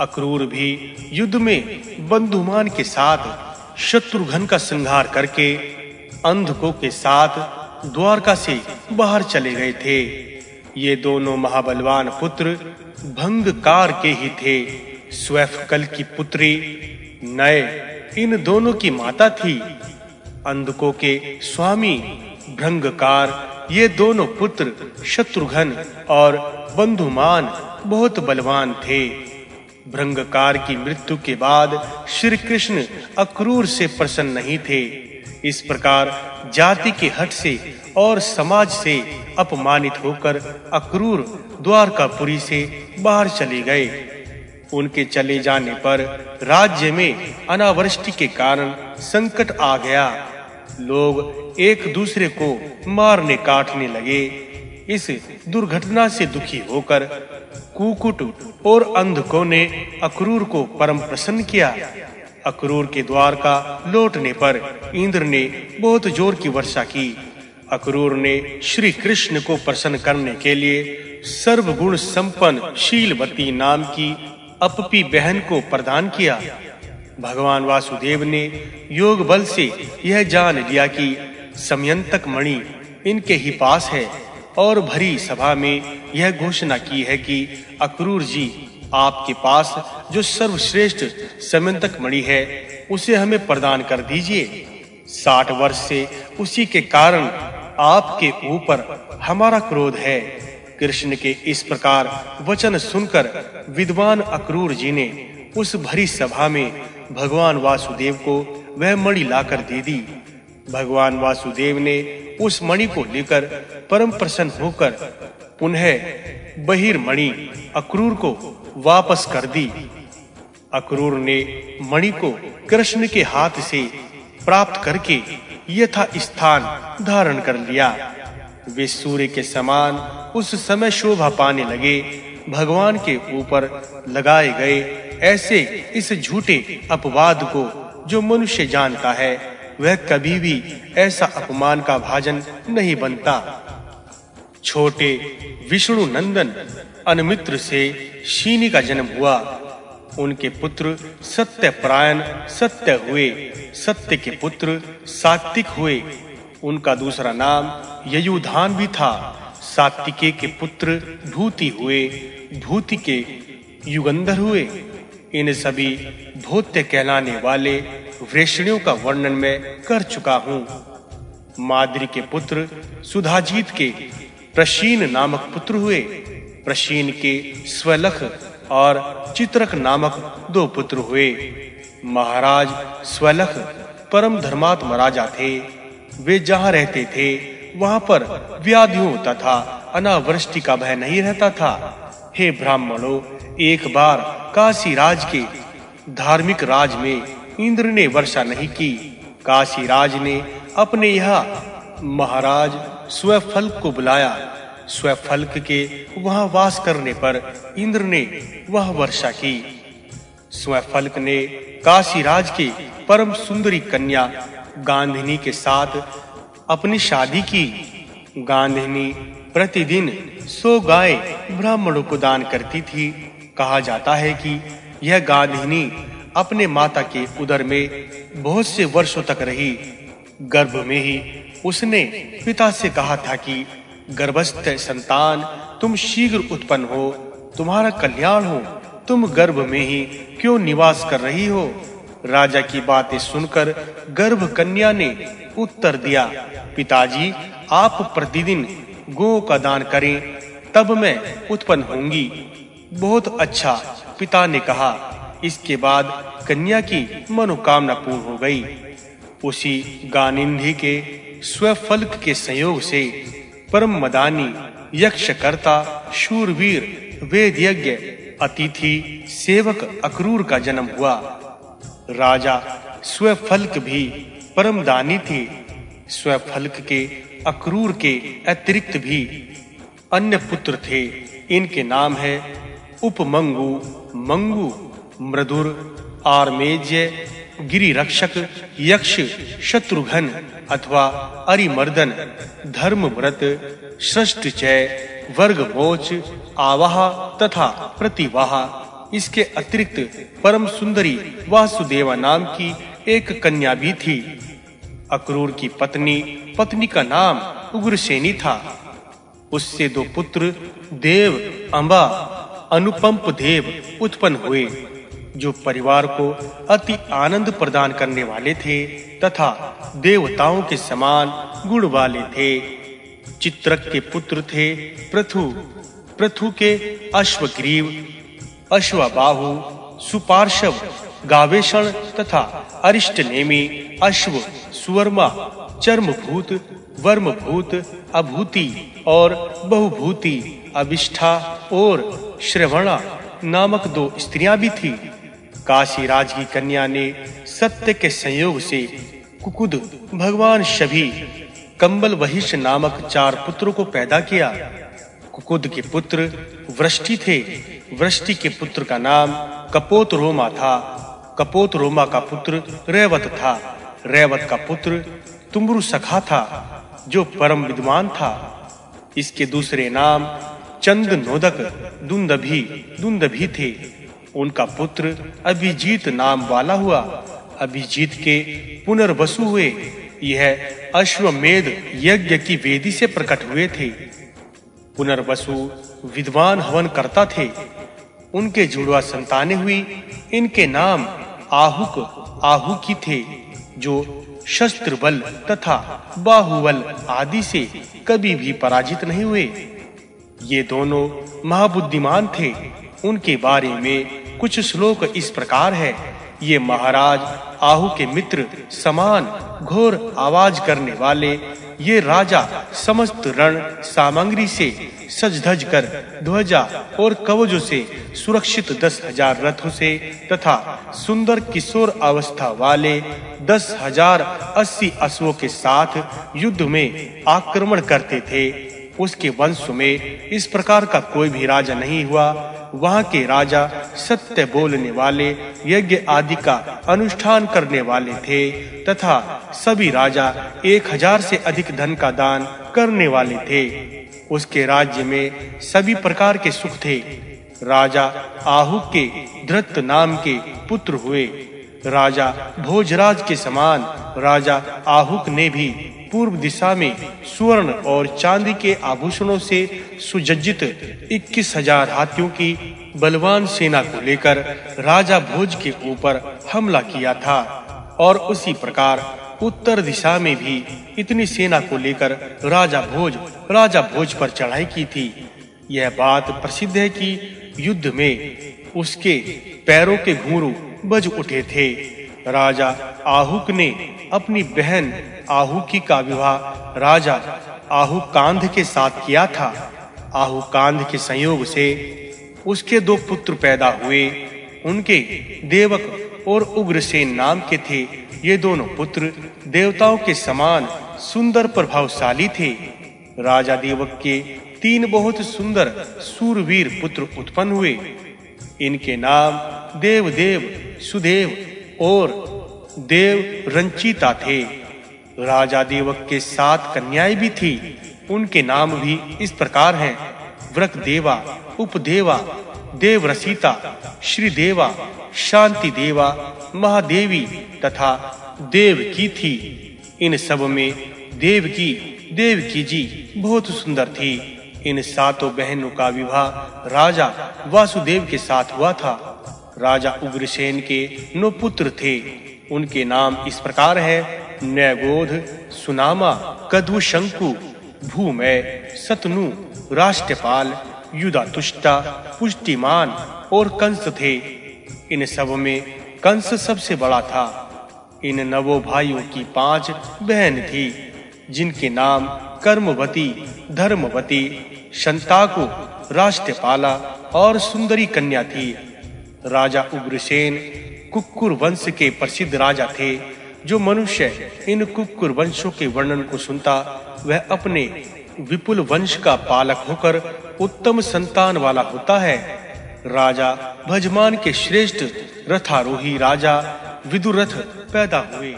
अक्रूर भी युद्ध में बंधुमान के साथ शत्रुघ्न का संहार करके अंधकों के साथ द्वारका से बाहर चले गए थे। ये दोनों महाबलवान पुत्र भंगकार के ही थे। स्वैफकल की पुत्री नए इन दोनों की माता थी। अंधकों के स्वामी भ्रंगकार ये दोनों पुत्र शत्रुघ्न और बंधुमान बहुत बलवान थे। भ्रंगकार की मृत्यु के बाद श्री कृष्ण अक्रूर से प्रसन्न नहीं थे। इस प्रकार जाति के हट से और समाज से अपमानित होकर अक्रूर द्वारकापुरी से बाहर चले गए। उनके चले जाने पर राज्य में अनावृष्टि के कारण संकट आ गया। लोग एक दूसरे को मारने काटने लगे। इस दुर्घटना से दुखी होकर कुकुट और अंधकों ने अक्रूर को परम प्रसन्न किया। अक्रूर के द्वार का लौटने पर इंद्र ने बहुत ज़ोर की वर्षा की। अक्रूर ने श्री कृष्ण को प्रसन्न करने के लिए सर्वगुण संपन्न शीलवती नाम की अपपी बहन को प्रदान किया। भगवान वासुदेव ने योग बल से यह जान लिया कि समयंतक मणि इनके ही पास है। और भरी सभा में यह घोषणा की है कि अक्रूर जी आपके पास जो सर्वश्रेष्ठ समयंतक मणि है, उसे हमें प्रदान कर दीजिए। साठ वर्ष से उसी के कारण आपके ऊपर हमारा क्रोध है। कृष्ण के इस प्रकार वचन सुनकर विद्वान अक्रूर जी ने उस भरी सभा में भगवान वासुदेव को वह मणि लाकर दे दी। भगवान वासुदेव ने उस मणि को लेकर परम प्रसन्न होकर पुनः बहिर्मणि अक्रूर को वापस कर दी। अक्रूर ने मणि को कृष्ण के हाथ से प्राप्त करके यथा स्थान धारण कर लिया। वे सूर्य के समान उस समय शोभा पाने लगे, भगवान के ऊपर लगाए गए ऐसे इस झूठे अपवाद को जो मनुष्य जानता है। वह कभी भी ऐसा अपमान का भाजन नहीं बनता। छोटे विष्णु नंदन, अनमित्र से शीनी का जन्म हुआ। उनके पुत्र सत्य प्रायण, सत्य हुए, सत्य के पुत्र सात्विक हुए। उनका दूसरा नाम ययुधान भी था। सात्विके के पुत्र भूति हुए भूति के युगंधर हुए। इन सभी भूत्य कहलाने वाले वृषणियों का वर्णन मैं कर चुका हूँ। माद्री के पुत्र सुधाजीत के प्रशीन नामक पुत्र हुए। प्रशीन के स्वलख और चित्रक नामक दो पुत्र हुए। महाराज स्वलख परम धर्मात्मा राजा थे। वे जहाँ रहते थे, वहाँ पर व्याधियों तथा अनावृष्टि का भय नहीं रहता था। हे ब्राह्मणों, एक बार काशी राज के धार्मिक राज में इंद्र ने वर्षा नहीं की। काशी राज ने अपने यहाँ महाराज स्वफल्क को बुलाया। स्वफल्क के वहाँ वास करने पर इंद्र ने वह वर्षा की। स्वफल्क ने काशी राज के परम सुंदरी कन्या गांधिनी के साथ अपनी शादी की। गांधिनी प्रतिदिन सो गाय ब्राह्मणों को दान करती थी। कहा जाता है कि यह गांधिनी अपने माता के उदर में बहुत से वर्षों तक रही। गर्भ में ही उसने पिता से कहा था कि, गर्भस्थ संतान, तुम शीघ्र उत्पन्न हो, तुम्हारा कल्याण हो, तुम गर्भ में ही क्यों निवास कर रही हो? राजा की बातें सुनकर गर्भ कन्या ने उत्तर दिया, पिताजी, आप प्रतिदिन गो का दान करें, तब मैं उत्पन्न होंगी बहुत अच्छा पिता ने कहा। इसके बाद कन्या की मनोकामना पूर्ण हो गई। उसी गानिंधी के स्वफल्क के संयोग से परम मदानी यक्षकर्ता, शूरवीर वेद यज्ञ अतिथि, सेवक अक्रूर का जन्म हुआ। राजा स्वफल्क भी परम दानी थे। स्वफल्क के अक्रूर के अतिरिक्त भी अन्य पुत्र थे। इनके नाम है उपमंगु, मंगु, मृदुर, आर्मेज्य गिरि रक्षक यक्ष, शत्रुघ्न अथवा अरिमर्दन, धर्मव्रत सृष्टचय वर्गमोच, आवाह तथा प्रतिवाह। इसके अतिरिक्त परम सुंदरी वासुदेवा नाम की एक कन्या भी थी। अक्रूर की पत्नी पत्नी का नाम उग्रसेनी था। उससे दो पुत्र, देव, अंबा अनुपंप देव उत्पन्न हुए, जो परिवार को अति आनंद प्रदान करने वाले थे तथा देवताओं के समान गुण वाले थे। चित्रक के पुत्र थे प्रथु प्रथु के अश्वग्रीव, अश्वबाहु, सुपार्शव, गावेषण तथा अरिष्टनेमी, अश्व, सुवर्मा, चर्मभूत, वर्मभूत, अभूति और बहुभूति अविष्ठा और श्रवणा नामक दो स्त्रियाँ भी थी। काशी राज की कन्या ने सत्य के संयोग से कुकुद भगवान शभी, कंबल वहिष नामक चार पुत्रों को पैदा किया। कुकुद के पुत्र वृष्टि थे। वृष्टि के पुत्र का नाम कपोत रोमा था। कपोत रोमा का पुत्र रेवत था। रेवत का पुत्र तुम्बरु सखा था, जो परम विद्वान था। इसके दूसरे नाम चंद नोदक दुंदभी दुंदभी थे। उनका पुत्र अभिजीत नाम वाला हुआ। अभिजीत के पुनर्वसु हुए। यह अश्वमेध यज्ञ की वेदी से प्रकट हुए थे। पुनर्वसु विद्वान हवन करता थे। उनके जुड़वा संतानें हुई। इनके नाम आहुक, आहुकी थे, जो शस्त्र बल तथा बाहुबल आदि से कभी भी पराजित नहीं हुए। ये दोनों महाबुद्धिमान थे। उनके बारे में कुछ श्लोक इस प्रकार है। ये महाराज आहु के मित्र, समान, घोर आवाज़ करने वाले, ये राजा समस्त रण सामग्री से सज धज कर ध्वजा और कवचों से सुरक्षित दस हज़ार रथों से तथा सुंदर किशोर अवस्था वाले दस हज़ार अस्सी अश्वों के साथ युद्ध में आक्रमण करते थे। उसके वंश में इस प्रकार का कोई भी राजा नहीं हुआ। वहाँ के राजा सत्य बोलने वाले, यज्ञ आदि का अनुष्ठान करने वाले थे तथा सभी राजा एक हज़ार से अधिक धन का दान करने वाले थे। उसके राज्य में सभी प्रकार के सुख थे। राजा आहु के धृत नाम के पुत्र हुए। राजा भोजराज के समान राजा आहुक ने भी पूर्व दिशा में स्वर्ण और चांदी के आभूषणों से सुजज्जित इक्कीस हज़ार हाथियों की बलवान सेना को लेकर राजा भोज के ऊपर हमला किया था और उसी प्रकार उत्तर दिशा में भी इतनी सेना को लेकर राजा भोज राजा भोज पर चढ़ाई की थी। यह बात प्रसिद्ध है कि युद्ध में उसके पैरों के घूरू बज उठे थे। राजा आहुक ने अपनी बहन आहुकी का विवाह, राजा आहु कांध के साथ किया था। आहु कांध के संयोग से उसके दो पुत्र पैदा हुए। उनके देवक और उग्रसेन नाम के थे। ये दोनों पुत्र देवताओं के समान सुंदर प्रभावशाली थे। राजा देवक के तीन बहुत सुंदर सूरवीर पुत्र उत्पन्न हुए। इनके नाम देवदेव सुदेव और देव रंचिता थे। राजा देवक के सात कन्याएँ भी थी। उनके नाम भी इस प्रकार हैं। व्रक देवा उपदेवा, देवरसिता श्री देवा शांति देवा महादेवी तथा देव की थी। इन सब में देव की देव की जी बहुत सुंदर थी। इन सातों बहनों का विवाह राजा वासुदेव के साथ हुआ था। राजा उग्रसेन के नौ पुत्र थे। उनके नाम इस प्रकार है नैगोध सुनामा कद्व शंकु भूमय, सतनु, राष्ट्रपाल युदातुष्टा पुष्टिमान और कंस थे। इन सब में कंस सबसे बड़ा था। इन नवो भाइयों की पाँच बहन थी, जिनके नाम कर्मवती, धर्मवती शंताकु राष्ट्रपाला और सुंदरी कन्या थी। राजा उग्रसेन कुक्कुर वंश के प्रसिद्ध राजा थे, जो मनुष्य इन कुक्कुर वंशों के वर्णन को सुनता, वह अपने विपुल वंश का पालक होकर उत्तम संतान वाला होता है। राजा भजमान के श्रेष्ठ रथारोही राजा विदुरथ पैदा हुए।